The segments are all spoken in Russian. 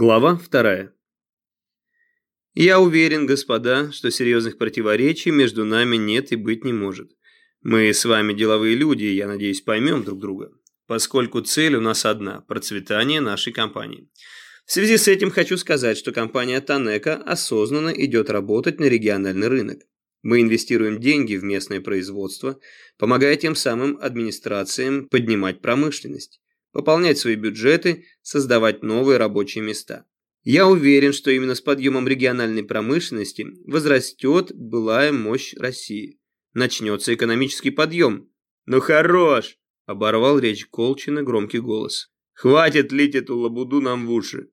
Глава вторая. Я уверен, господа, что серьезных противоречий между нами нет и быть не может. Мы с вами деловые люди, я надеюсь, поймем друг друга, поскольку цель у нас одна – процветание нашей компании. В связи с этим хочу сказать, что компания Танека осознанно идет работать на региональный рынок. Мы инвестируем деньги в местное производство, помогая тем самым администрациям поднимать промышленность пополнять свои бюджеты, создавать новые рабочие места. Я уверен, что именно с подъемом региональной промышленности возрастет былая мощь России. Начнется экономический подъем. «Ну хорош!» – оборвал речь Колчина громкий голос. «Хватит лить эту лабуду нам в уши!»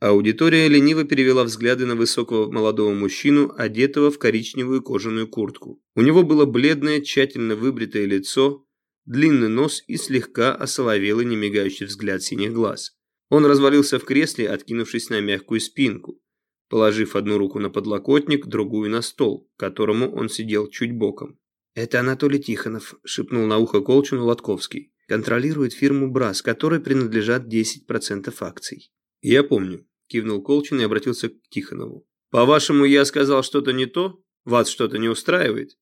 Аудитория лениво перевела взгляды на высокого молодого мужчину, одетого в коричневую кожаную куртку. У него было бледное, тщательно выбритое лицо, длинный нос и слегка осоловелый немигающий взгляд синих глаз. Он развалился в кресле, откинувшись на мягкую спинку, положив одну руку на подлокотник, другую на стол, к которому он сидел чуть боком. «Это Анатолий Тихонов», – шепнул на ухо Колчину Лотковский. «Контролирует фирму «Брас», которой принадлежат 10% акций». «Я помню», – кивнул Колчин и обратился к Тихонову. «По-вашему, я сказал что-то не то? Вас что-то не устраивает?»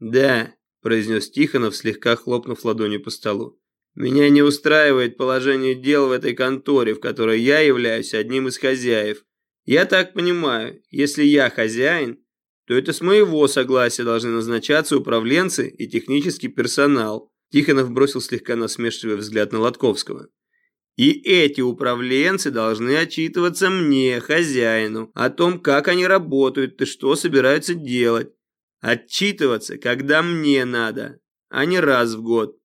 «Да», произнес Тихонов, слегка хлопнув ладонью по столу. «Меня не устраивает положение дел в этой конторе, в которой я являюсь одним из хозяев. Я так понимаю, если я хозяин, то это с моего согласия должны назначаться управленцы и технический персонал». Тихонов бросил слегка насмешливый взгляд на Лотковского. И эти управленцы должны отчитываться мне, хозяину, о том, как они работают и что собираются делать. Отчитываться, когда мне надо, а не раз в год.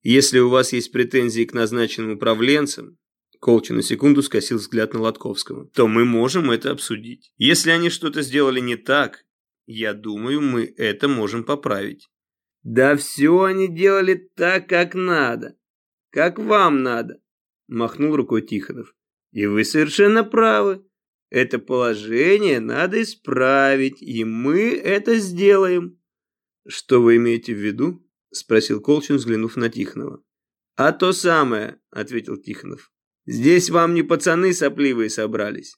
Если у вас есть претензии к назначенным управленцам, Колчин на секунду скосил взгляд на Лотковского, то мы можем это обсудить. Если они что-то сделали не так, я думаю, мы это можем поправить. Да все они делали так, как надо. Как вам надо, махнул рукой Тихонов. И вы совершенно правы. Это положение надо исправить, и мы это сделаем. Что вы имеете в виду? Спросил Колчин, взглянув на Тихонова. А то самое, ответил Тихонов. Здесь вам не пацаны сопливые собрались.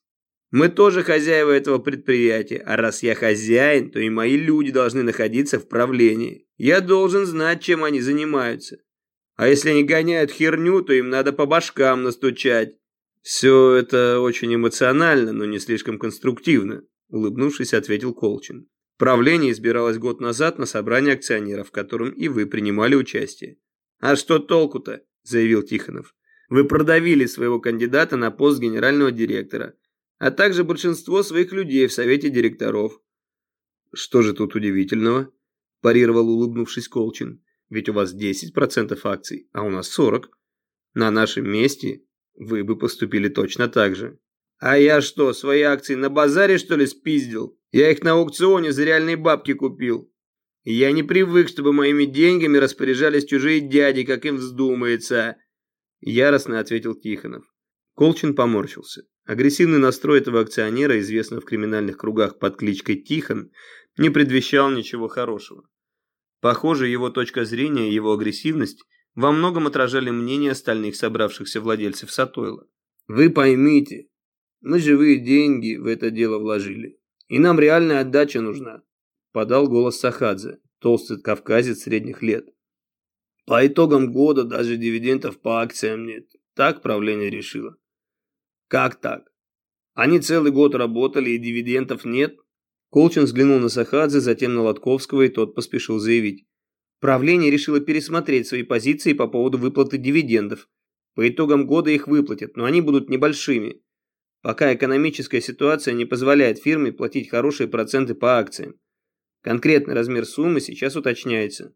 Мы тоже хозяева этого предприятия, а раз я хозяин, то и мои люди должны находиться в правлении. Я должен знать, чем они занимаются. А если они гоняют херню, то им надо по башкам настучать. «Все это очень эмоционально, но не слишком конструктивно», улыбнувшись, ответил Колчин. Правление избиралось год назад на собрании акционеров, в котором и вы принимали участие. «А что толку-то?» – заявил Тихонов. «Вы продавили своего кандидата на пост генерального директора, а также большинство своих людей в совете директоров». «Что же тут удивительного?» – парировал, улыбнувшись Колчин. «Ведь у вас 10% акций, а у нас 40%. На нашем месте вы бы поступили точно так же. А я что, свои акции на базаре, что ли, спиздил? Я их на аукционе за реальные бабки купил. Я не привык, чтобы моими деньгами распоряжались чужие дяди, как им вздумается. Яростно ответил Тихонов. Колчин поморщился. Агрессивный настрой этого акционера, известного в криминальных кругах под кличкой Тихон, не предвещал ничего хорошего. Похоже, его точка зрения и его агрессивность во многом отражали мнение остальных собравшихся владельцев Сатойла. Вы поймите, мы живые деньги в это дело вложили, и нам реальная отдача нужна, подал голос Сахадзе, толстый кавказец средних лет. По итогам года даже дивидендов по акциям нет. Так правление решило. Как так? Они целый год работали и дивидендов нет? Колчин взглянул на Сахадзе, затем на Лотковского, и тот поспешил заявить. Правление решило пересмотреть свои позиции по поводу выплаты дивидендов. По итогам года их выплатят, но они будут небольшими, пока экономическая ситуация не позволяет фирме платить хорошие проценты по акциям. Конкретный размер суммы сейчас уточняется.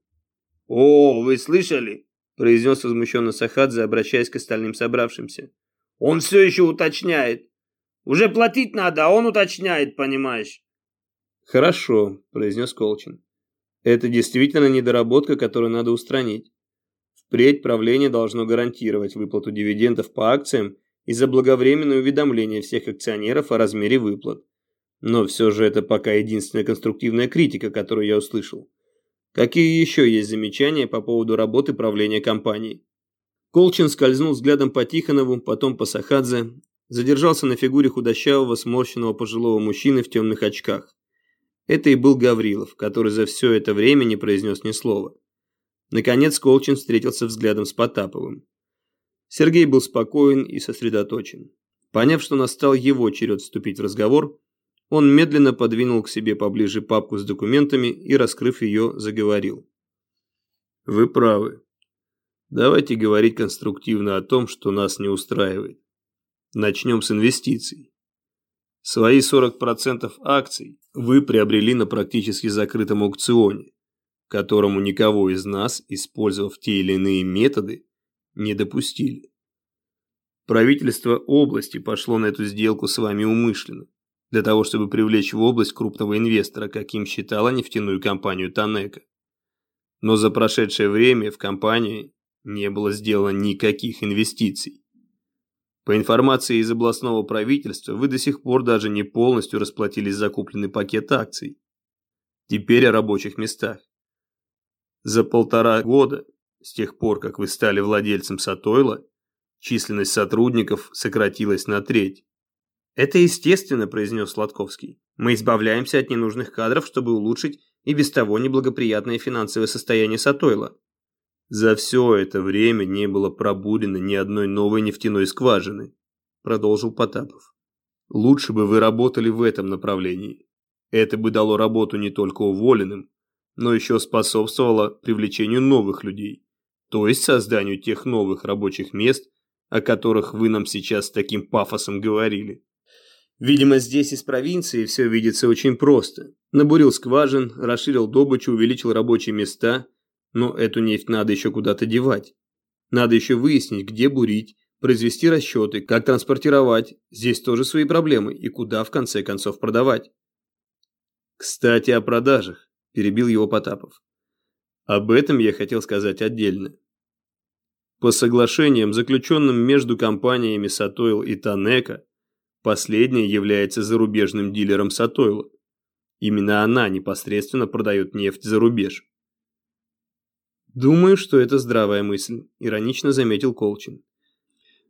«О, вы слышали?» – произнес возмущенно Сахадзе, обращаясь к остальным собравшимся. «Он все еще уточняет. Уже платить надо, а он уточняет, понимаешь?» «Хорошо», – произнес Колчин. Это действительно недоработка, которую надо устранить. Впредь правление должно гарантировать выплату дивидендов по акциям и заблаговременное уведомление всех акционеров о размере выплат. Но все же это пока единственная конструктивная критика, которую я услышал. Какие еще есть замечания по поводу работы правления компанией? Колчин скользнул взглядом по Тихонову, потом по Сахадзе, задержался на фигуре худощавого, сморщенного пожилого мужчины в темных очках. Это и был Гаврилов, который за все это время не произнес ни слова. Наконец Колчин встретился взглядом с Потаповым. Сергей был спокоен и сосредоточен. Поняв, что настал его черед вступить в разговор, он медленно подвинул к себе поближе папку с документами и, раскрыв ее, заговорил. «Вы правы. Давайте говорить конструктивно о том, что нас не устраивает. Начнем с инвестиций. Свои 40% акций вы приобрели на практически закрытом аукционе, которому никого из нас, использовав те или иные методы, не допустили. Правительство области пошло на эту сделку с вами умышленно, для того, чтобы привлечь в область крупного инвестора, каким считала нефтяную компанию Танека. Но за прошедшее время в компании не было сделано никаких инвестиций. По информации из областного правительства, вы до сих пор даже не полностью расплатились за купленный пакет акций. Теперь о рабочих местах. За полтора года, с тех пор, как вы стали владельцем Сатойла, численность сотрудников сократилась на треть. «Это естественно», – произнес Сладковский. «Мы избавляемся от ненужных кадров, чтобы улучшить и без того неблагоприятное финансовое состояние Сатойла. За все это время не было пробурено ни одной новой нефтяной скважины, продолжил Потапов. Лучше бы вы работали в этом направлении. Это бы дало работу не только уволенным, но еще способствовало привлечению новых людей, то есть созданию тех новых рабочих мест, о которых вы нам сейчас с таким пафосом говорили. Видимо, здесь из провинции все видится очень просто. Набурил скважин, расширил добычу, увеличил рабочие места, но эту нефть надо еще куда-то девать. Надо еще выяснить, где бурить, произвести расчеты, как транспортировать. Здесь тоже свои проблемы. И куда, в конце концов, продавать. Кстати, о продажах, перебил его Потапов. Об этом я хотел сказать отдельно. По соглашениям, заключенным между компаниями Сатойл и Танека, последняя является зарубежным дилером Сатойла. Именно она непосредственно продает нефть за рубеж. «Думаю, что это здравая мысль», – иронично заметил Колчин.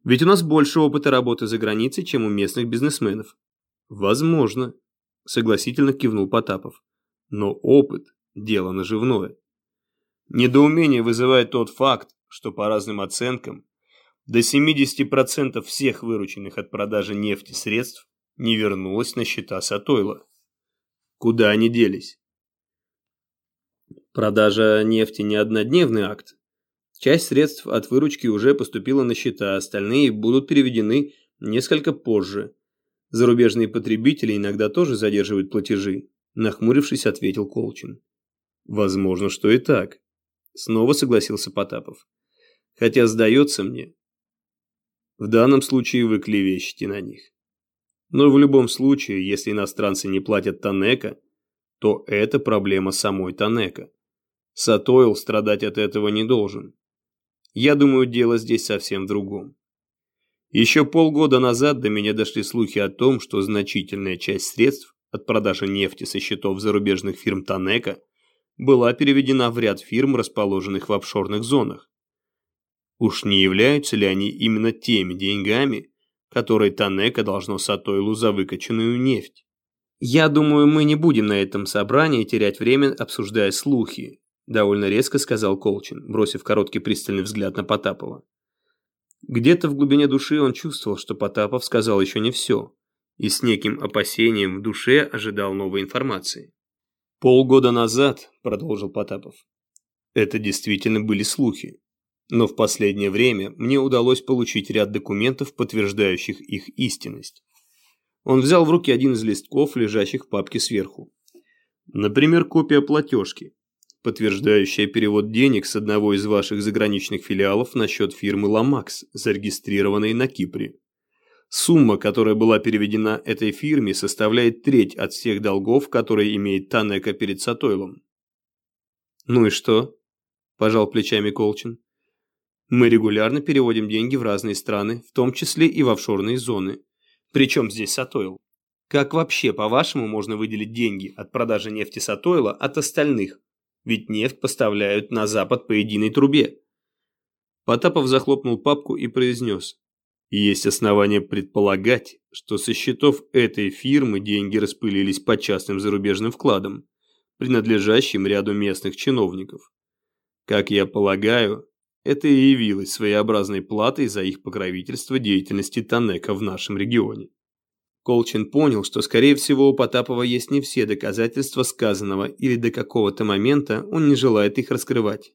«Ведь у нас больше опыта работы за границей, чем у местных бизнесменов». «Возможно», – согласительно кивнул Потапов. «Но опыт – дело наживное». Недоумение вызывает тот факт, что по разным оценкам до 70% всех вырученных от продажи нефти средств не вернулось на счета Сатойла. Куда они делись? Продажа нефти не однодневный акт. Часть средств от выручки уже поступила на счета, остальные будут переведены несколько позже. Зарубежные потребители иногда тоже задерживают платежи, нахмурившись, ответил Колчин. Возможно, что и так. Снова согласился Потапов. Хотя, сдается мне, в данном случае вы клевещете на них. Но в любом случае, если иностранцы не платят Танека, то это проблема самой Танека. Сатойл страдать от этого не должен. Я думаю, дело здесь совсем в другом. Еще полгода назад до меня дошли слухи о том, что значительная часть средств от продажи нефти со счетов зарубежных фирм Танека была переведена в ряд фирм, расположенных в офшорных зонах. Уж не являются ли они именно теми деньгами, которые Танека должно Сатойлу за выкачанную нефть? Я думаю, мы не будем на этом собрании терять время, обсуждая слухи, довольно резко сказал Колчин, бросив короткий пристальный взгляд на Потапова. Где-то в глубине души он чувствовал, что Потапов сказал еще не все, и с неким опасением в душе ожидал новой информации. «Полгода назад», – продолжил Потапов, – «это действительно были слухи. Но в последнее время мне удалось получить ряд документов, подтверждающих их истинность. Он взял в руки один из листков, лежащих в папке сверху. Например, копия платежки, подтверждающая перевод денег с одного из ваших заграничных филиалов на счет фирмы «Ламакс», зарегистрированной на Кипре. Сумма, которая была переведена этой фирме, составляет треть от всех долгов, которые имеет Танека перед Сатойлом. «Ну и что?» – пожал плечами Колчин. «Мы регулярно переводим деньги в разные страны, в том числе и в офшорные зоны. Причем здесь Сатойл? Как вообще, по-вашему, можно выделить деньги от продажи нефти Сатойла от остальных, ведь нефть поставляют на запад по единой трубе. Потапов захлопнул папку и произнес. есть основания предполагать, что со счетов этой фирмы деньги распылились по частным зарубежным вкладам, принадлежащим ряду местных чиновников. Как я полагаю, это и явилось своеобразной платой за их покровительство деятельности Танека в нашем регионе. Колчин понял, что, скорее всего, у Потапова есть не все доказательства сказанного или до какого-то момента он не желает их раскрывать.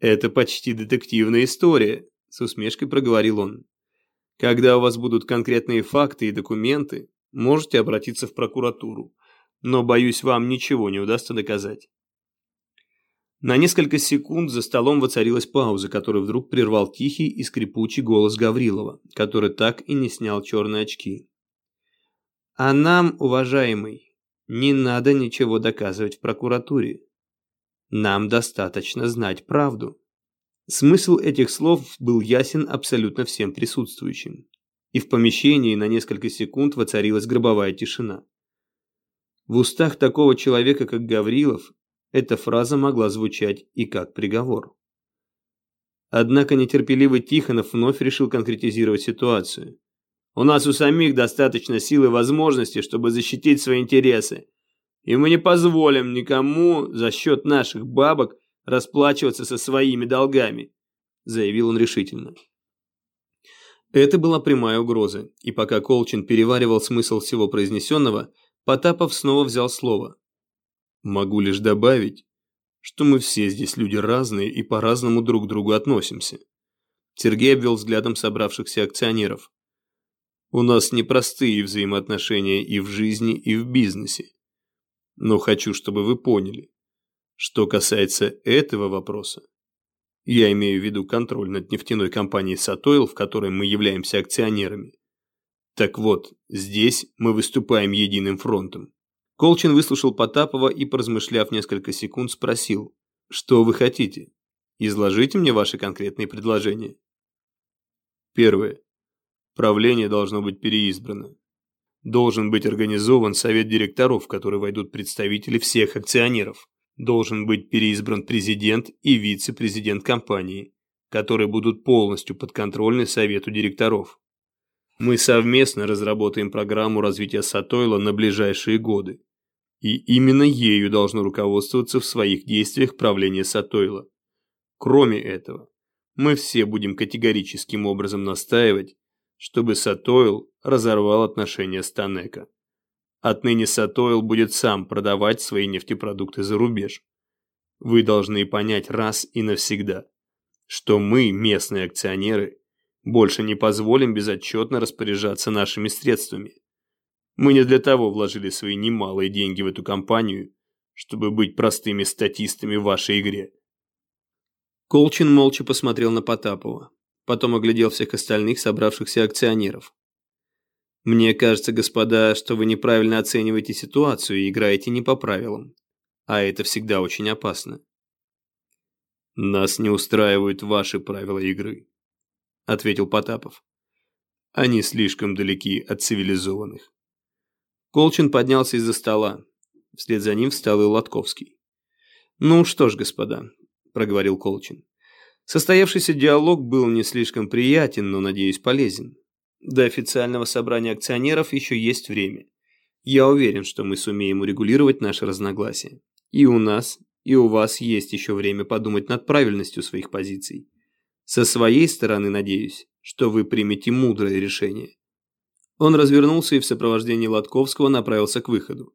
«Это почти детективная история», – с усмешкой проговорил он. «Когда у вас будут конкретные факты и документы, можете обратиться в прокуратуру, но, боюсь, вам ничего не удастся доказать». На несколько секунд за столом воцарилась пауза, которую вдруг прервал тихий и скрипучий голос Гаврилова, который так и не снял черные очки. «А нам, уважаемый, не надо ничего доказывать в прокуратуре. Нам достаточно знать правду». Смысл этих слов был ясен абсолютно всем присутствующим. И в помещении на несколько секунд воцарилась гробовая тишина. В устах такого человека, как Гаврилов, эта фраза могла звучать и как приговор. Однако нетерпеливый Тихонов вновь решил конкретизировать ситуацию. «У нас у самих достаточно сил и возможностей, чтобы защитить свои интересы, и мы не позволим никому за счет наших бабок расплачиваться со своими долгами», заявил он решительно. Это была прямая угроза, и пока Колчин переваривал смысл всего произнесенного, Потапов снова взял слово. Могу лишь добавить, что мы все здесь люди разные и по-разному друг к другу относимся. Сергей обвел взглядом собравшихся акционеров. У нас непростые взаимоотношения и в жизни, и в бизнесе. Но хочу, чтобы вы поняли, что касается этого вопроса, я имею в виду контроль над нефтяной компанией «Сатойл», в которой мы являемся акционерами. Так вот, здесь мы выступаем единым фронтом. Колчин выслушал Потапова и, поразмышляв несколько секунд, спросил, «Что вы хотите? Изложите мне ваши конкретные предложения». Первое. Правление должно быть переизбрано. Должен быть организован совет директоров, в который войдут представители всех акционеров. Должен быть переизбран президент и вице-президент компании, которые будут полностью подконтрольны совету директоров. Мы совместно разработаем программу развития Сатойла на ближайшие годы. И именно ею должно руководствоваться в своих действиях правление Сатойла. Кроме этого, мы все будем категорическим образом настаивать, чтобы Сатойл разорвал отношения с Танека. Отныне Сатойл будет сам продавать свои нефтепродукты за рубеж. Вы должны понять раз и навсегда, что мы, местные акционеры, больше не позволим безотчетно распоряжаться нашими средствами. Мы не для того вложили свои немалые деньги в эту компанию, чтобы быть простыми статистами в вашей игре. Колчин молча посмотрел на Потапова, потом оглядел всех остальных собравшихся акционеров. «Мне кажется, господа, что вы неправильно оцениваете ситуацию и играете не по правилам, а это всегда очень опасно». «Нас не устраивают ваши правила игры», — ответил Потапов. «Они слишком далеки от цивилизованных». Колчин поднялся из-за стола. Вслед за ним встал и Лотковский. «Ну что ж, господа», – проговорил Колчин. Состоявшийся диалог был не слишком приятен, но, надеюсь, полезен. До официального собрания акционеров еще есть время. Я уверен, что мы сумеем урегулировать наши разногласия. И у нас, и у вас есть еще время подумать над правильностью своих позиций. Со своей стороны, надеюсь, что вы примете мудрое решение. Он развернулся и в сопровождении Лотковского направился к выходу.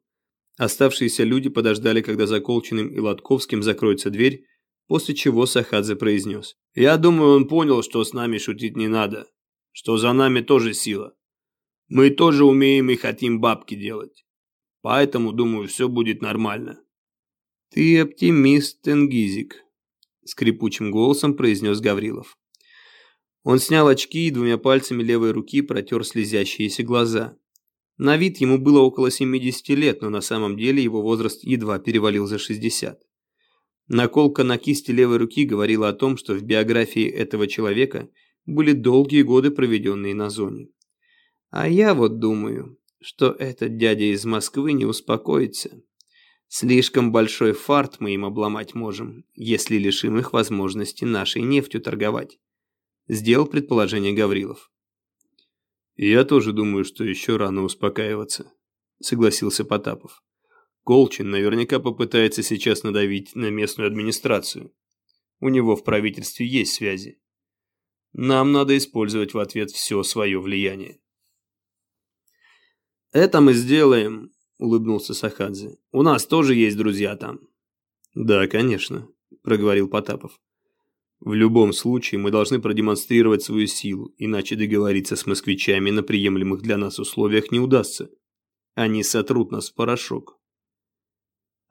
Оставшиеся люди подождали, когда за Колчиным и Лотковским закроется дверь, после чего Сахадзе произнес. «Я думаю, он понял, что с нами шутить не надо, что за нами тоже сила. Мы тоже умеем и хотим бабки делать. Поэтому, думаю, все будет нормально». «Ты оптимист, Тенгизик», — скрипучим голосом произнес Гаврилов. Он снял очки и двумя пальцами левой руки протер слезящиеся глаза. На вид ему было около 70 лет, но на самом деле его возраст едва перевалил за 60. Наколка на кисти левой руки говорила о том, что в биографии этого человека были долгие годы, проведенные на зоне. А я вот думаю, что этот дядя из Москвы не успокоится. Слишком большой фарт мы им обломать можем, если лишим их возможности нашей нефтью торговать. Сделал предположение Гаврилов. Я тоже думаю, что еще рано успокаиваться, согласился Потапов. Колчин наверняка попытается сейчас надавить на местную администрацию. У него в правительстве есть связи. Нам надо использовать в ответ все свое влияние. «Это мы сделаем», – улыбнулся Сахадзе. «У нас тоже есть друзья там». «Да, конечно», – проговорил Потапов. «В любом случае мы должны продемонстрировать свою силу, иначе договориться с москвичами на приемлемых для нас условиях не удастся. Они сотрут нас в порошок».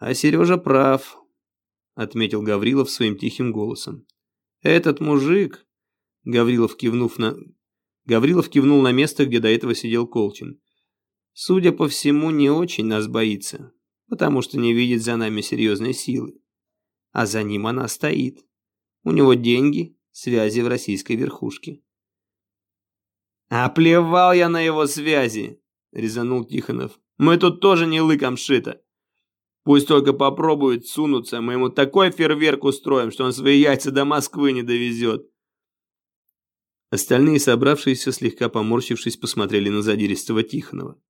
«А Сережа прав», – отметил Гаврилов своим тихим голосом. «Этот мужик, Гаврилов, кивнув на... Гаврилов кивнул на место, где до этого сидел Колчин. Судя по всему, не очень нас боится, потому что не видит за нами серьезной силы. А за ним она стоит. У него деньги, связи в российской верхушке. «А плевал я на его связи!» — резанул Тихонов. «Мы тут тоже не лыком шито. Пусть только попробует сунуться, мы ему такой фейерверк устроим, что он свои яйца до Москвы не довезет. Остальные собравшиеся, слегка поморщившись, посмотрели на задиристого Тихонова.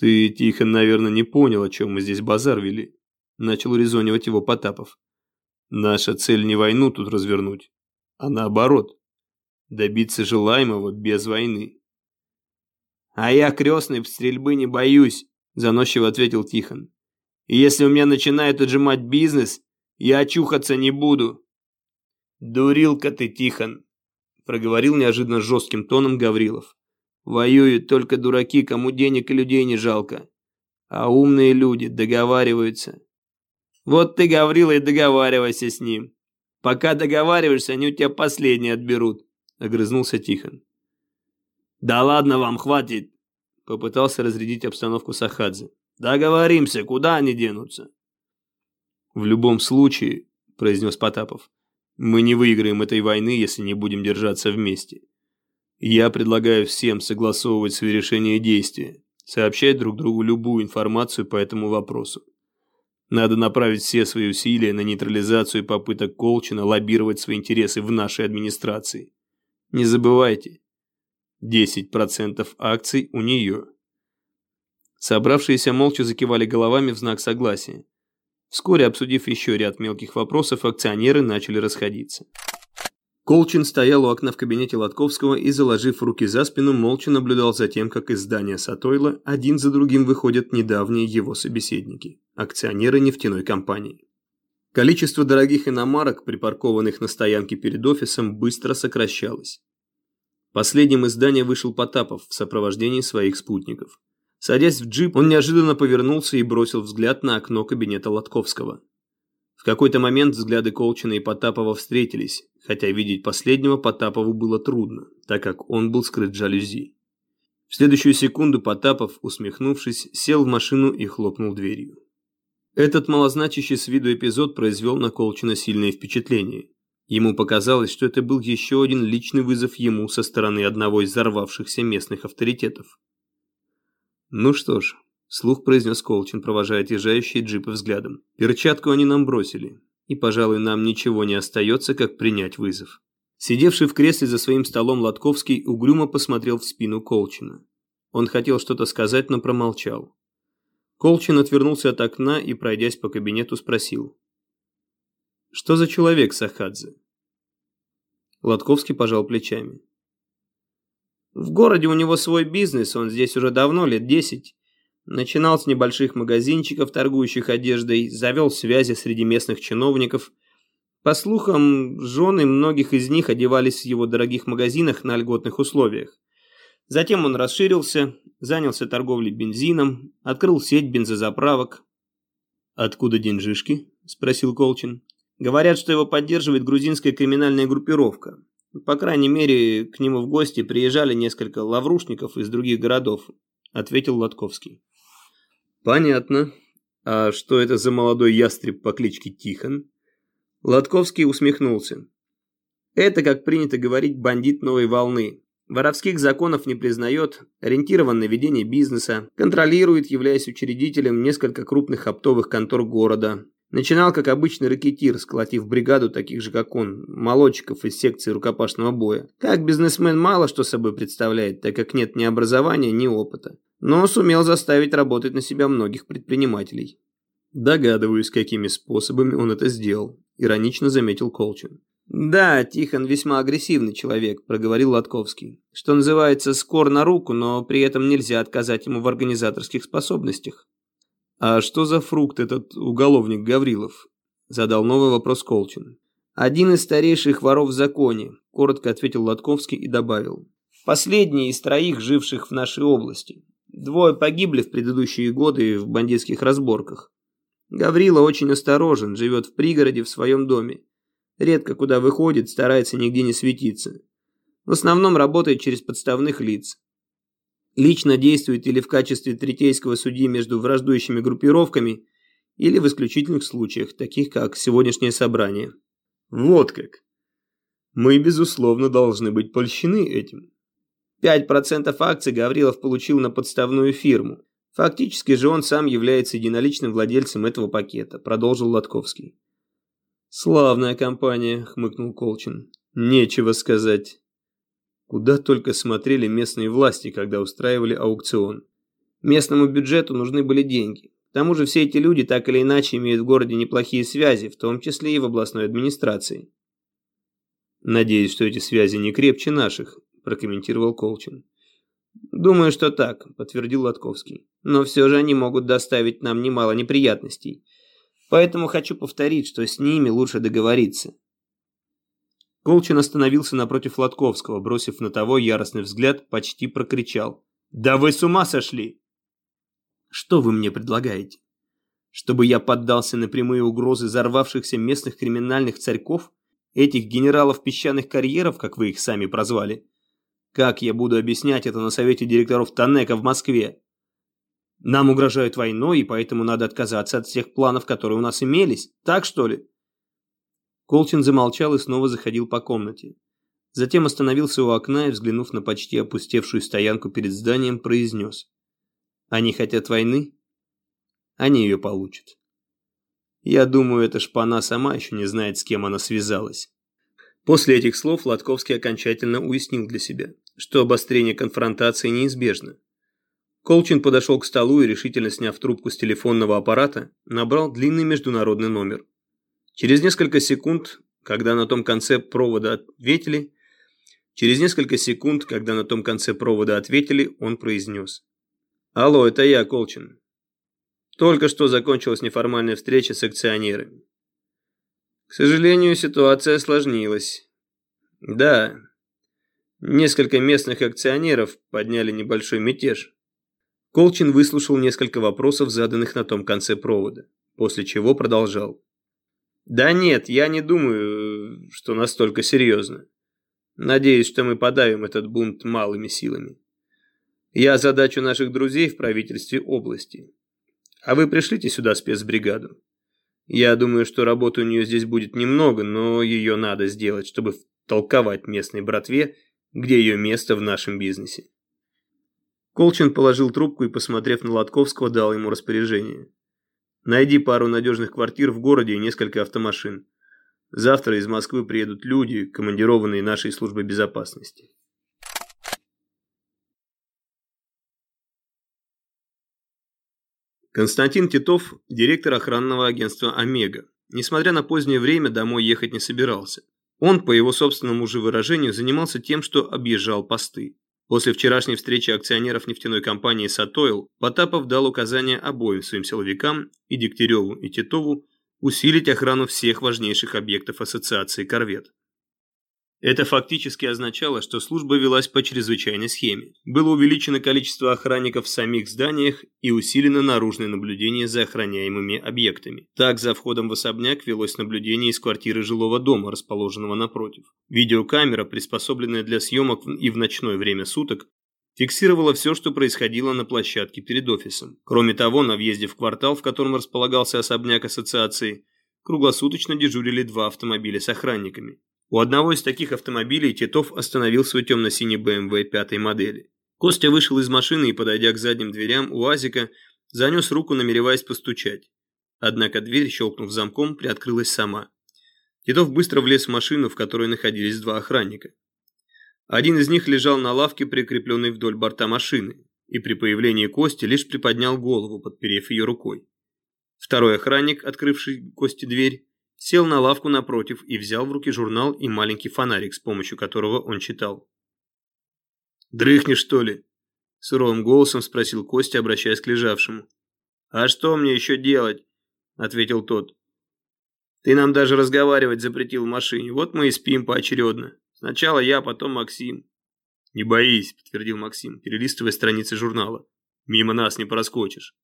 «Ты, Тихон, наверное, не понял, о чем мы здесь базар вели», – начал резонивать его Потапов. «Наша цель не войну тут развернуть, а наоборот, добиться желаемого без войны». «А я крестной стрельбы не боюсь», – заносчиво ответил Тихон. «И если у меня начинает отжимать бизнес, я очухаться не буду». «Дурилка ты, Тихон», проговорил неожиданно жестким тоном Гаврилов. Воюют только дураки, кому денег и людей не жалко. А умные люди договариваются. Вот ты, Гаврила, и договаривайся с ним. Пока договариваешься, они у тебя последние отберут, огрызнулся Тихон. Да ладно вам, хватит, попытался разрядить обстановку Сахадзе. Договоримся, куда они денутся? В любом случае, произнес Потапов, мы не выиграем этой войны, если не будем держаться вместе. Я предлагаю всем согласовывать свои решения и действия, сообщать друг другу любую информацию по этому вопросу. Надо направить все свои усилия на нейтрализацию попыток Колчина лоббировать свои интересы в нашей администрации. Не забывайте, 10% акций у нее. Собравшиеся молча закивали головами в знак согласия. Вскоре, обсудив еще ряд мелких вопросов, акционеры начали расходиться. Колчин стоял у окна в кабинете Лотковского и, заложив руки за спину, молча наблюдал за тем, как из здания Сатойла один за другим выходят недавние его собеседники – акционеры нефтяной компании. Количество дорогих иномарок, припаркованных на стоянке перед офисом, быстро сокращалось. Последним из здания вышел Потапов в сопровождении своих спутников. Садясь в джип, он неожиданно повернулся и бросил взгляд на окно кабинета Лотковского. В какой-то момент взгляды Колчина и Потапова встретились, хотя видеть последнего Потапову было трудно, так как он был скрыт жалюзи. В следующую секунду Потапов, усмехнувшись, сел в машину и хлопнул дверью. Этот малозначащий с виду эпизод произвел на Колчина сильное впечатление. Ему показалось, что это был еще один личный вызов ему со стороны одного из взорвавшихся местных авторитетов. «Ну что ж», – слух произнес Колчин, провожая отъезжающие джипы взглядом. «Перчатку они нам бросили, и, пожалуй, нам ничего не остается, как принять вызов». Сидевший в кресле за своим столом Лотковский угрюмо посмотрел в спину Колчина. Он хотел что-то сказать, но промолчал. Колчин отвернулся от окна и, пройдясь по кабинету, спросил. «Что за человек Сахадзе?» Лотковский пожал плечами. В городе у него свой бизнес, он здесь уже давно, лет десять. Начинал с небольших магазинчиков, торгующих одеждой, завел связи среди местных чиновников. По слухам, жены многих из них одевались в его дорогих магазинах на льготных условиях. Затем он расширился, занялся торговлей бензином, открыл сеть бензозаправок. «Откуда деньжишки?» – спросил Колчин. «Говорят, что его поддерживает грузинская криминальная группировка. По крайней мере, к нему в гости приезжали несколько лаврушников из других городов, ответил Лотковский. Понятно. А что это за молодой ястреб по кличке Тихон? Лотковский усмехнулся. Это, как принято говорить, бандит новой волны. Воровских законов не признает, ориентирован на ведение бизнеса, контролирует, являясь учредителем несколько крупных оптовых контор города, Начинал как обычный ракетир, сколотив бригаду таких же, как он, молодчиков из секции рукопашного боя. Как бизнесмен мало что собой представляет, так как нет ни образования, ни опыта. Но сумел заставить работать на себя многих предпринимателей. Догадываюсь, какими способами он это сделал, иронично заметил Колчин. «Да, Тихон весьма агрессивный человек», – проговорил Лотковский. «Что называется, скор на руку, но при этом нельзя отказать ему в организаторских способностях». «А что за фрукт этот уголовник Гаврилов?» – задал новый вопрос Колчин. «Один из старейших воров в законе», – коротко ответил Лотковский и добавил. «Последний из троих, живших в нашей области. Двое погибли в предыдущие годы в бандитских разборках. Гаврила очень осторожен, живет в пригороде в своем доме. Редко куда выходит, старается нигде не светиться. В основном работает через подставных лиц лично действует или в качестве третейского судьи между враждующими группировками, или в исключительных случаях, таких как сегодняшнее собрание. Вот как. Мы, безусловно, должны быть польщены этим. 5% акций Гаврилов получил на подставную фирму. Фактически же он сам является единоличным владельцем этого пакета, продолжил Лотковский. «Славная компания», — хмыкнул Колчин. «Нечего сказать. Куда только смотрели местные власти, когда устраивали аукцион. Местному бюджету нужны были деньги. К тому же все эти люди так или иначе имеют в городе неплохие связи, в том числе и в областной администрации. «Надеюсь, что эти связи не крепче наших», – прокомментировал Колчин. «Думаю, что так», – подтвердил Лотковский. «Но все же они могут доставить нам немало неприятностей. Поэтому хочу повторить, что с ними лучше договориться. Колчин остановился напротив Лотковского, бросив на того яростный взгляд, почти прокричал. «Да вы с ума сошли!» «Что вы мне предлагаете? Чтобы я поддался на прямые угрозы взорвавшихся местных криминальных царьков? Этих генералов песчаных карьеров, как вы их сами прозвали? Как я буду объяснять это на совете директоров Танека в Москве? Нам угрожают войной, и поэтому надо отказаться от всех планов, которые у нас имелись. Так что ли?» Колчин замолчал и снова заходил по комнате. Затем остановился у окна и, взглянув на почти опустевшую стоянку перед зданием, произнес. «Они хотят войны? Они ее получат. Я думаю, эта шпана сама еще не знает, с кем она связалась». После этих слов Лотковский окончательно уяснил для себя, что обострение конфронтации неизбежно. Колчин подошел к столу и, решительно сняв трубку с телефонного аппарата, набрал длинный международный номер. Через несколько секунд, когда на том конце провода ответили, через несколько секунд, когда на том конце провода ответили, он произнес. «Алло, это я, Колчин. Только что закончилась неформальная встреча с акционерами. К сожалению, ситуация осложнилась. Да, несколько местных акционеров подняли небольшой мятеж». Колчин выслушал несколько вопросов, заданных на том конце провода, после чего продолжал. Да нет, я не думаю, что настолько серьезно. Надеюсь, что мы подавим этот бунт малыми силами. Я задачу наших друзей в правительстве области. А вы пришлите сюда спецбригаду. Я думаю, что работы у нее здесь будет немного, но ее надо сделать, чтобы толковать местной братве, где ее место в нашем бизнесе. Колчин положил трубку и, посмотрев на Лотковского, дал ему распоряжение. Найди пару надежных квартир в городе и несколько автомашин. Завтра из Москвы приедут люди, командированные нашей службой безопасности. Константин Титов, директор охранного агентства «Омега», несмотря на позднее время, домой ехать не собирался. Он, по его собственному же выражению, занимался тем, что объезжал посты. После вчерашней встречи акционеров нефтяной компании «Сатойл» Потапов дал указание обоим своим силовикам, и Дегтяреву, и Титову, усилить охрану всех важнейших объектов ассоциации «Корвет». Это фактически означало, что служба велась по чрезвычайной схеме. Было увеличено количество охранников в самих зданиях и усилено наружное наблюдение за охраняемыми объектами. Так, за входом в особняк велось наблюдение из квартиры жилого дома, расположенного напротив. Видеокамера, приспособленная для съемок и в ночное время суток, фиксировала все, что происходило на площадке перед офисом. Кроме того, на въезде в квартал, в котором располагался особняк ассоциации, круглосуточно дежурили два автомобиля с охранниками. У одного из таких автомобилей Титов остановил свой темно-синий БМВ пятой модели. Костя вышел из машины и, подойдя к задним дверям УАЗика, занес руку, намереваясь постучать. Однако дверь, щелкнув замком, приоткрылась сама. Титов быстро влез в машину, в которой находились два охранника. Один из них лежал на лавке, прикрепленной вдоль борта машины, и при появлении Кости лишь приподнял голову, подперев ее рукой. Второй охранник, открывший Кости дверь, сел на лавку напротив и взял в руки журнал и маленький фонарик, с помощью которого он читал. «Дрыхнешь, что ли?» – суровым голосом спросил Костя, обращаясь к лежавшему. «А что мне еще делать?» – ответил тот. «Ты нам даже разговаривать запретил в машине, вот мы и спим поочередно. Сначала я, потом Максим». «Не боись», – подтвердил Максим, перелистывая страницы журнала. «Мимо нас не проскочишь».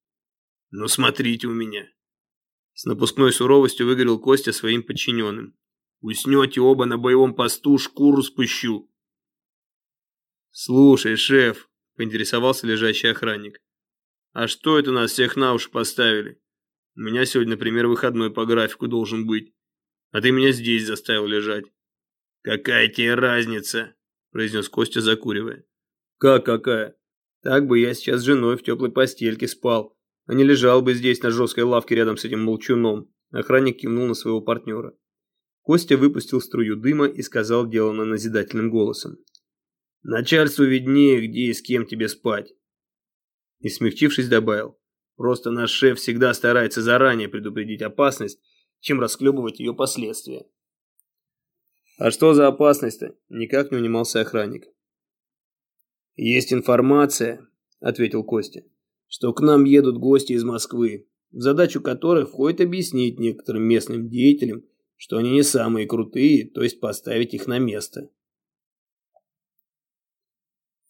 «Ну смотрите у меня». С напускной суровостью выговорил Костя своим подчиненным. «Уснете оба на боевом посту, шкуру спущу». «Слушай, шеф», – поинтересовался лежащий охранник. «А что это нас всех на уши поставили? У меня сегодня, например, выходной по графику должен быть. А ты меня здесь заставил лежать». «Какая тебе разница?» – произнес Костя, закуривая. «Как какая? Так бы я сейчас с женой в теплой постельке спал, а не лежал бы здесь на жесткой лавке рядом с этим молчуном. Охранник кивнул на своего партнера. Костя выпустил струю дыма и сказал деланно назидательным голосом. «Начальству виднее, где и с кем тебе спать». И смягчившись добавил. «Просто наш шеф всегда старается заранее предупредить опасность, чем расклебывать ее последствия». «А что за опасность-то?» – никак не унимался охранник. «Есть информация», – ответил Костя что к нам едут гости из Москвы, в задачу которых входит объяснить некоторым местным деятелям, что они не самые крутые, то есть поставить их на место.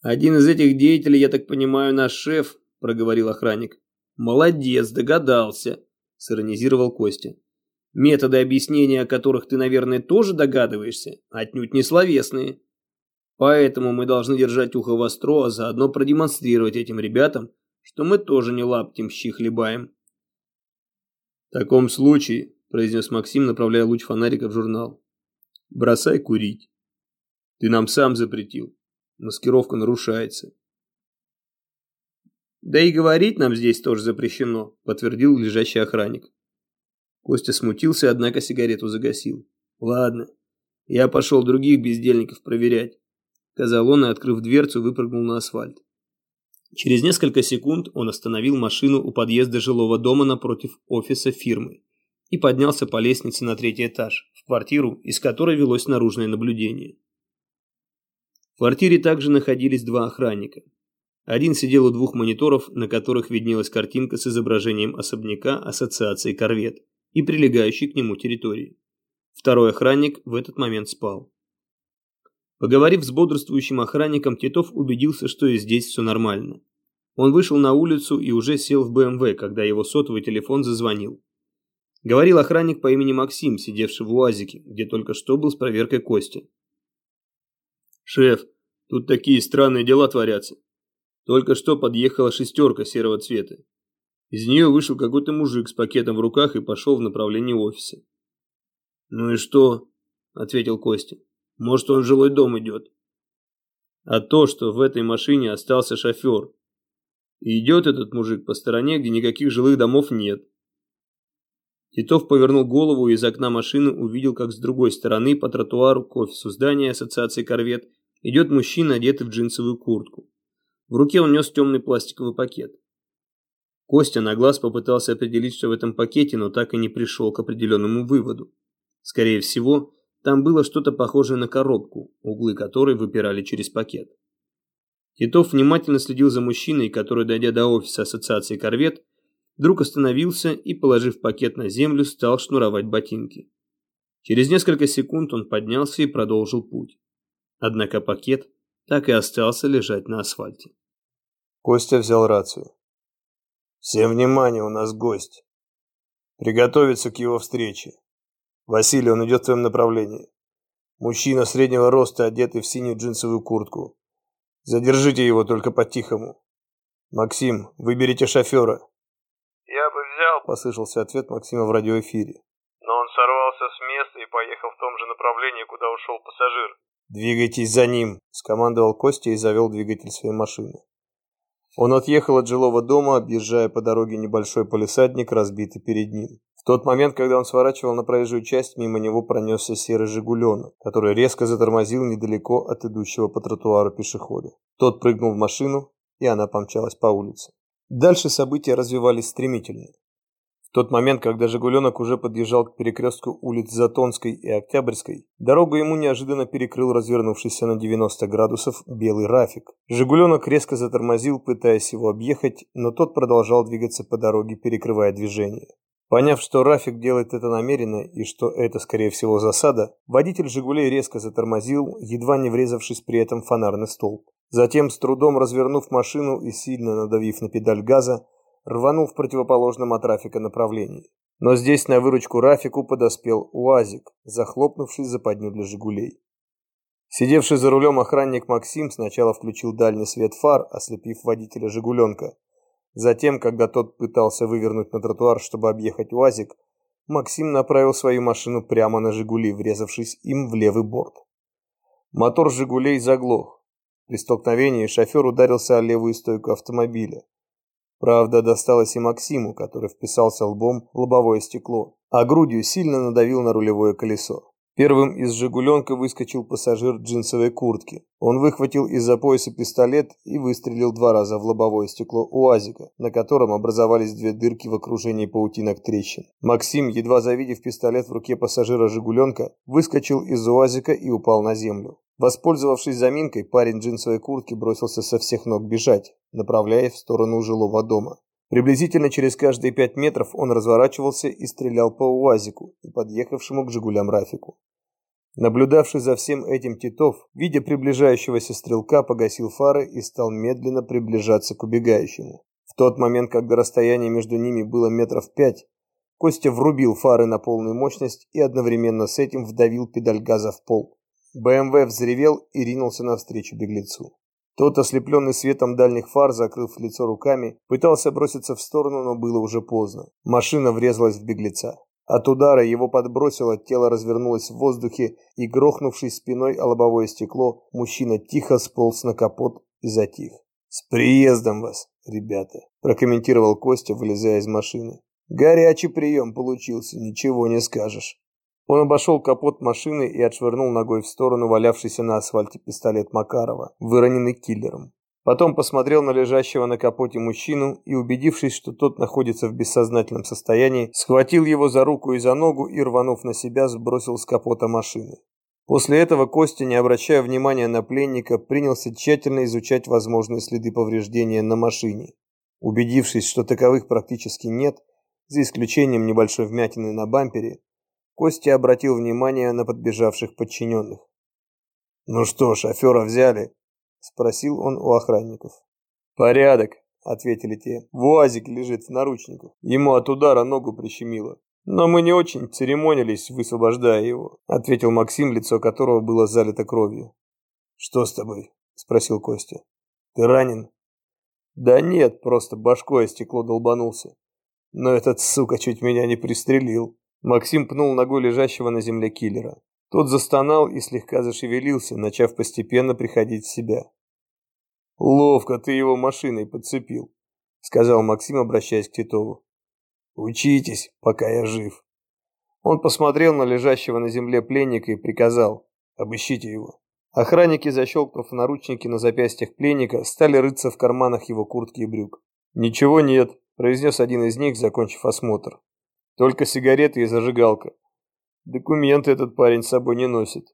«Один из этих деятелей, я так понимаю, наш шеф», – проговорил охранник. «Молодец, догадался», – сиронизировал Костя. «Методы объяснения, о которых ты, наверное, тоже догадываешься, отнюдь не словесные. Поэтому мы должны держать ухо востро, а заодно продемонстрировать этим ребятам, что мы тоже не лаптем щи хлебаем. В таком случае, произнес Максим, направляя луч фонарика в журнал, бросай курить. Ты нам сам запретил. Маскировка нарушается. Да и говорить нам здесь тоже запрещено, подтвердил лежащий охранник. Костя смутился, однако сигарету загасил. Ладно, я пошел других бездельников проверять, сказал он и, открыв дверцу, выпрыгнул на асфальт. Через несколько секунд он остановил машину у подъезда жилого дома напротив офиса фирмы и поднялся по лестнице на третий этаж, в квартиру, из которой велось наружное наблюдение. В квартире также находились два охранника. Один сидел у двух мониторов, на которых виднелась картинка с изображением особняка Ассоциации Корвет и прилегающей к нему территории. Второй охранник в этот момент спал. Поговорив с бодрствующим охранником, Титов убедился, что и здесь все нормально. Он вышел на улицу и уже сел в БМВ, когда его сотовый телефон зазвонил. Говорил охранник по имени Максим, сидевший в УАЗике, где только что был с проверкой Кости. «Шеф, тут такие странные дела творятся. Только что подъехала шестерка серого цвета. Из нее вышел какой-то мужик с пакетом в руках и пошел в направлении офиса». «Ну и что?» – ответил Костя. Может, он в жилой дом идет. А то, что в этой машине остался шофер. И идет этот мужик по стороне, где никаких жилых домов нет. Титов повернул голову и из окна машины увидел, как с другой стороны по тротуару к офису здания Ассоциации Корвет идет мужчина, одетый в джинсовую куртку. В руке он нес темный пластиковый пакет. Костя на глаз попытался определить, что в этом пакете, но так и не пришел к определенному выводу. Скорее всего, там было что-то похожее на коробку, углы которой выпирали через пакет. Титов внимательно следил за мужчиной, который, дойдя до офиса ассоциации «Корвет», вдруг остановился и, положив пакет на землю, стал шнуровать ботинки. Через несколько секунд он поднялся и продолжил путь. Однако пакет так и остался лежать на асфальте. Костя взял рацию. «Всем внимание, у нас гость. Приготовиться к его встрече. Василий, он идет в твоем направлении. Мужчина среднего роста, одетый в синюю джинсовую куртку. Задержите его только по-тихому. Максим, выберите шофера. Я бы взял, послышался ответ Максима в радиоэфире. Но он сорвался с места и поехал в том же направлении, куда ушел пассажир. Двигайтесь за ним, скомандовал Костя и завел двигатель своей машины. Он отъехал от жилого дома, объезжая по дороге небольшой полисадник, разбитый перед ним. Тот момент, когда он сворачивал на проезжую часть, мимо него пронесся серый «Жигуленок», который резко затормозил недалеко от идущего по тротуару пешехода. Тот прыгнул в машину, и она помчалась по улице. Дальше события развивались стремительно. В тот момент, когда «Жигуленок» уже подъезжал к перекрестку улиц Затонской и Октябрьской, дорогу ему неожиданно перекрыл развернувшийся на 90 градусов белый «Рафик». «Жигуленок» резко затормозил, пытаясь его объехать, но тот продолжал двигаться по дороге, перекрывая движение. Поняв, что Рафик делает это намеренно и что это, скорее всего, засада, водитель «Жигулей» резко затормозил, едва не врезавшись при этом в фонарный столб. Затем, с трудом развернув машину и сильно надавив на педаль газа, рванул в противоположном от Рафика направлении. Но здесь на выручку Рафику подоспел УАЗик, захлопнувший западню для «Жигулей». Сидевший за рулем охранник Максим сначала включил дальний свет фар, ослепив водителя «Жигуленка». Затем, когда тот пытался вывернуть на тротуар, чтобы объехать УАЗик, Максим направил свою машину прямо на «Жигули», врезавшись им в левый борт. Мотор «Жигулей» заглох. При столкновении шофер ударился о левую стойку автомобиля. Правда, досталось и Максиму, который вписался лбом в лобовое стекло, а грудью сильно надавил на рулевое колесо. Первым из «Жигуленка» выскочил пассажир джинсовой куртки. Он выхватил из-за пояса пистолет и выстрелил два раза в лобовое стекло УАЗика, на котором образовались две дырки в окружении паутинок трещин. Максим, едва завидев пистолет в руке пассажира «Жигуленка», выскочил из УАЗика и упал на землю. Воспользовавшись заминкой, парень джинсовой куртки бросился со всех ног бежать, направляясь в сторону жилого дома. Приблизительно через каждые пять метров он разворачивался и стрелял по УАЗику и подъехавшему к «Жигулям» Рафику. Наблюдавший за всем этим Титов, видя приближающегося стрелка, погасил фары и стал медленно приближаться к убегающему. В тот момент, когда расстояние между ними было метров пять, Костя врубил фары на полную мощность и одновременно с этим вдавил педаль газа в пол. БМВ взревел и ринулся навстречу беглецу. Тот, ослепленный светом дальних фар, закрыв лицо руками, пытался броситься в сторону, но было уже поздно. Машина врезалась в беглеца. От удара его подбросило, тело развернулось в воздухе, и, грохнувшись спиной о лобовое стекло, мужчина тихо сполз на капот и затих. «С приездом вас, ребята!» – прокомментировал Костя, вылезая из машины. «Горячий прием получился, ничего не скажешь». Он обошел капот машины и отшвырнул ногой в сторону валявшийся на асфальте пистолет Макарова, выроненный киллером. Потом посмотрел на лежащего на капоте мужчину и, убедившись, что тот находится в бессознательном состоянии, схватил его за руку и за ногу и, рванув на себя, сбросил с капота машины. После этого Костя, не обращая внимания на пленника, принялся тщательно изучать возможные следы повреждения на машине. Убедившись, что таковых практически нет, за исключением небольшой вмятины на бампере, Костя обратил внимание на подбежавших подчиненных. «Ну что, шофера взяли?» – спросил он у охранников. «Порядок», – ответили те. «Вуазик лежит в наручниках. Ему от удара ногу прищемило. Но мы не очень церемонились, высвобождая его», – ответил Максим, лицо которого было залито кровью. «Что с тобой?» – спросил Костя. «Ты ранен?» «Да нет, просто башкой стекло долбанулся. Но этот сука чуть меня не пристрелил». Максим пнул ногой лежащего на земле киллера. Тот застонал и слегка зашевелился, начав постепенно приходить в себя. «Ловко ты его машиной подцепил», — сказал Максим, обращаясь к Титову. «Учитесь, пока я жив». Он посмотрел на лежащего на земле пленника и приказал «Обыщите его». Охранники, защелкнув наручники на запястьях пленника, стали рыться в карманах его куртки и брюк. «Ничего нет», – произнес один из них, закончив осмотр. «Только сигареты и зажигалка. Документы этот парень с собой не носит.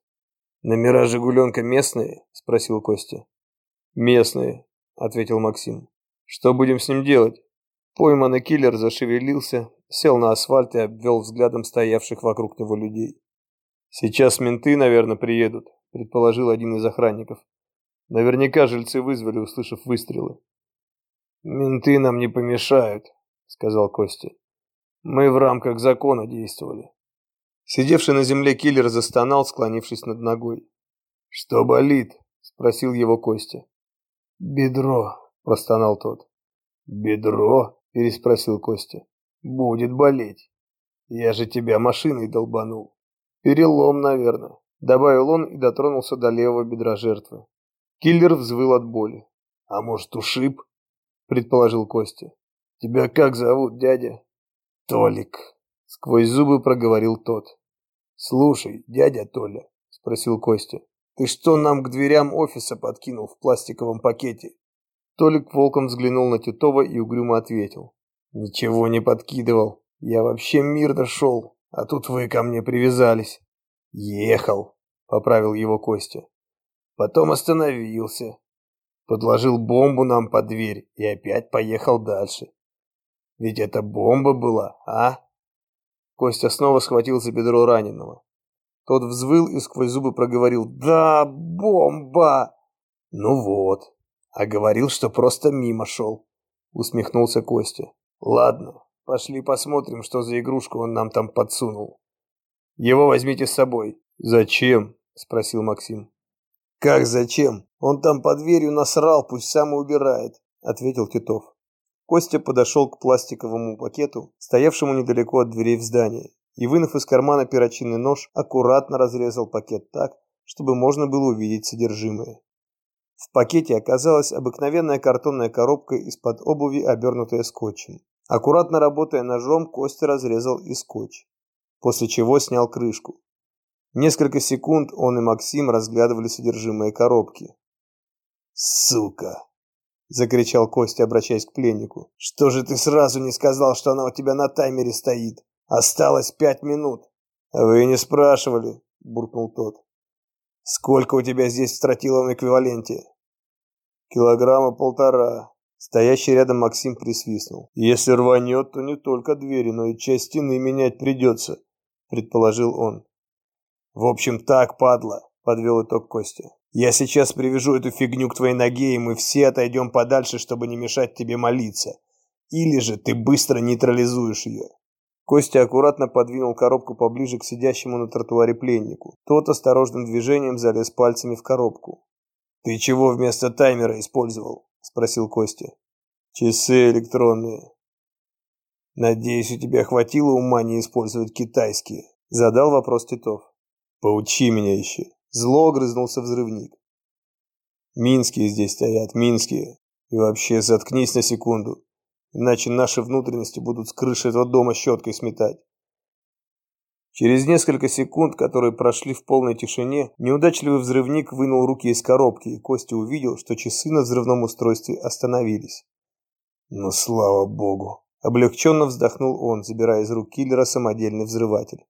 Номера «Жигуленка» местные? Спросил Костя. Местные, ответил Максим. Что будем с ним делать? Пойманный киллер зашевелился, сел на асфальт и обвел взглядом стоявших вокруг него людей. Сейчас менты, наверное, приедут, предположил один из охранников. Наверняка жильцы вызвали, услышав выстрелы. Менты нам не помешают, сказал Костя. Мы в рамках закона действовали. Сидевший на земле киллер застонал, склонившись над ногой. «Что болит?» – спросил его Костя. «Бедро», – простонал тот. «Бедро?» – переспросил Костя. «Будет болеть. Я же тебя машиной долбанул. Перелом, наверное», – добавил он и дотронулся до левого бедра жертвы. Киллер взвыл от боли. «А может, ушиб?» предположил Костя. Тебя как зовут, дядя? Толик. Сквозь зубы проговорил тот. Слушай, дядя Толя, спросил Костя. Ты что нам к дверям офиса подкинул в пластиковом пакете? Толик волком взглянул на Титова и угрюмо ответил. Ничего не подкидывал. Я вообще мирно шел, а тут вы ко мне привязались. Ехал, поправил его Костя. Потом остановился. Подложил бомбу нам под дверь и опять поехал дальше. Ведь это бомба была, а? Костя снова схватил за бедро раненого. Тот взвыл и сквозь зубы проговорил «Да, бомба!» «Ну вот, а говорил, что просто мимо шел», — усмехнулся Костя. «Ладно, пошли посмотрим, что за игрушку он нам там подсунул. Его возьмите с собой». «Зачем?» — спросил Максим. «Как зачем? Он там под дверью насрал, пусть сам и убирает», — ответил Титов. Костя подошел к пластиковому пакету, стоявшему недалеко от дверей в здание, и, вынув из кармана перочинный нож, аккуратно разрезал пакет так, чтобы можно было увидеть содержимое. В пакете оказалась обыкновенная картонная коробка из-под обуви, обернутая скотчем. Аккуратно работая ножом, Костя разрезал и скотч, после чего снял крышку. Несколько секунд он и Максим разглядывали содержимое коробки. «Сука!» Закричал Костя, обращаясь к пленнику. Что же ты сразу не сказал, что она у тебя на таймере стоит? Осталось пять минут. Вы не спрашивали, буркнул тот. Сколько у тебя здесь в тротиловом эквиваленте? Килограмма полтора. Стоящий рядом Максим присвистнул. Если рванет, то не только двери, но и часть стены менять придется, предположил он. В общем, так, падла, подвел итог Костя. Я сейчас привяжу эту фигню к твоей ноге, и мы все отойдем подальше, чтобы не мешать тебе молиться. Или же ты быстро нейтрализуешь ее. Костя аккуратно подвинул коробку поближе к сидящему на тротуаре пленнику. Тот осторожным движением залез пальцами в коробку. «Ты чего вместо таймера использовал?» – спросил Костя. «Часы электронные». «Надеюсь, у тебя хватило ума не использовать китайские?» – задал вопрос Титов. «Поучи меня еще». Зло огрызнулся взрывник. Минские здесь стоят, минские. И вообще, заткнись на секунду, иначе наши внутренности будут с крыши этого дома щеткой сметать. Через несколько секунд, которые прошли в полной тишине, неудачливый взрывник вынул руки из коробки, и Костя увидел, что часы на взрывном устройстве остановились. «Ну, слава богу!» – облегченно вздохнул он, забирая из рук киллера самодельный взрыватель.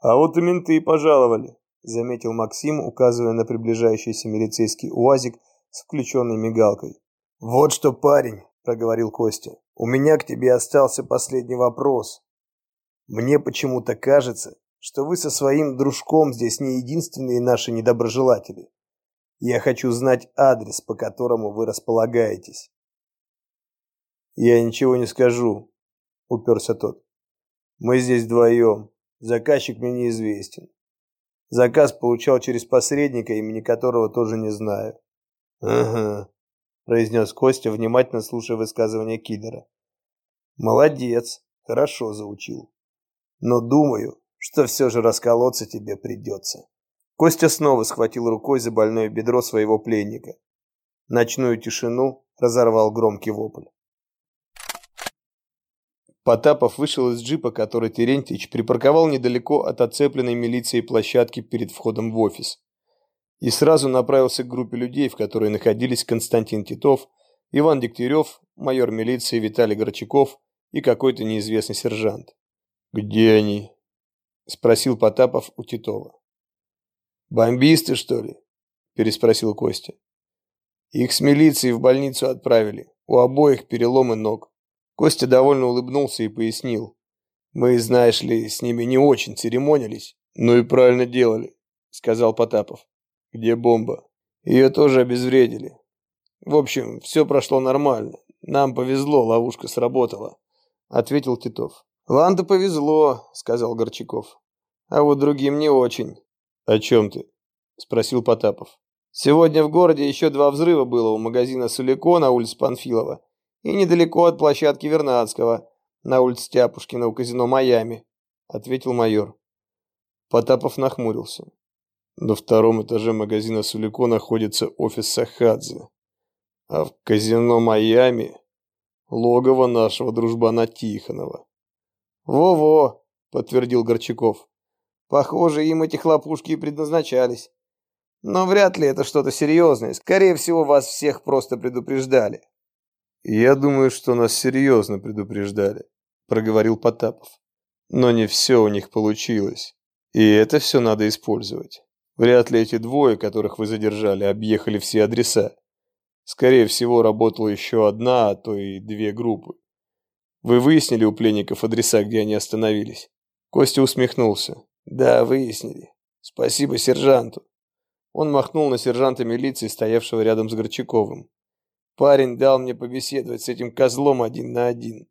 «А вот и менты пожаловали!» Заметил Максим, указывая на приближающийся милицейский УАЗик с включенной мигалкой. «Вот что, парень», — проговорил Костя, — «у меня к тебе остался последний вопрос. Мне почему-то кажется, что вы со своим дружком здесь не единственные наши недоброжелатели. Я хочу знать адрес, по которому вы располагаетесь». «Я ничего не скажу», — уперся тот. «Мы здесь вдвоем. Заказчик мне неизвестен. Заказ получал через посредника, имени которого тоже не знаю. Ага, произнес Костя, внимательно слушая высказывания киллера. Молодец, хорошо заучил. Но думаю, что все же расколоться тебе придется. Костя снова схватил рукой за больное бедро своего пленника. Ночную тишину разорвал громкий вопль. Потапов вышел из джипа, который Терентьевич припарковал недалеко от оцепленной милицией площадки перед входом в офис. И сразу направился к группе людей, в которой находились Константин Титов, Иван Дегтярев, майор милиции Виталий Горчаков и какой-то неизвестный сержант. «Где они?» – спросил Потапов у Титова. «Бомбисты, что ли?» – переспросил Костя. «Их с милицией в больницу отправили. У обоих переломы ног. Костя довольно улыбнулся и пояснил. «Мы, знаешь ли, с ними не очень церемонились». «Ну и правильно делали», — сказал Потапов. «Где бомба?» «Ее тоже обезвредили. В общем, все прошло нормально. Нам повезло, ловушка сработала», — ответил Титов. «Ланда повезло», — сказал Горчаков. «А вот другим не очень». «О чем ты?» — спросил Потапов. «Сегодня в городе еще два взрыва было у магазина Сулико на улице Панфилова и недалеко от площадки Вернадского, на улице Тяпушкина у казино «Майами», — ответил майор. Потапов нахмурился. На втором этаже магазина Сулико находится офис Сахадзе. А в казино Майами логово нашего дружбана Тихонова. Во-во, подтвердил Горчаков. Похоже, им эти хлопушки и предназначались. Но вряд ли это что-то серьезное. Скорее всего, вас всех просто предупреждали. Я думаю, что нас серьезно предупреждали, проговорил Потапов. Но не все у них получилось. И это все надо использовать. Вряд ли эти двое, которых вы задержали, объехали все адреса. Скорее всего, работала еще одна, а то и две группы. Вы выяснили у пленников адреса, где они остановились? Костя усмехнулся. Да, выяснили. Спасибо сержанту. Он махнул на сержанта милиции, стоявшего рядом с Горчаковым. Парень дал мне побеседовать с этим козлом один на один.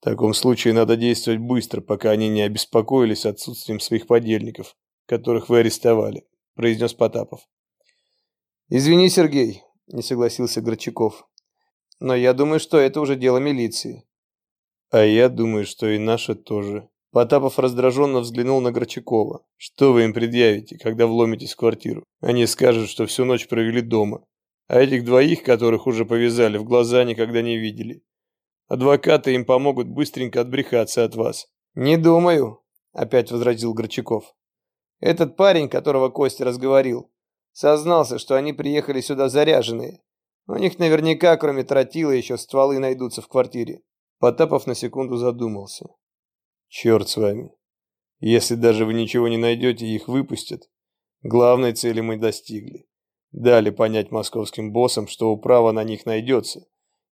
В таком случае надо действовать быстро, пока они не обеспокоились отсутствием своих подельников, которых вы арестовали, произнес Потапов. Извини, Сергей, не согласился Горчаков. Но я думаю, что это уже дело милиции. А я думаю, что и наше тоже. Потапов раздраженно взглянул на Горчакова. Что вы им предъявите, когда вломитесь в квартиру? Они скажут, что всю ночь провели дома. А этих двоих, которых уже повязали, в глаза никогда не видели. Адвокаты им помогут быстренько отбрехаться от вас. Не думаю, опять возразил Горчаков. Этот парень, которого Костя разговорил, сознался, что они приехали сюда заряженные. У них наверняка, кроме тротила, еще стволы найдутся в квартире. Потапов на секунду задумался. Черт с вами. Если даже вы ничего не найдете их выпустят, главной цели мы достигли. Дали понять московским боссам, что управа на них найдется,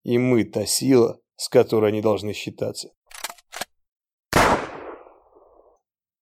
и мы та сила, с которой они должны считаться.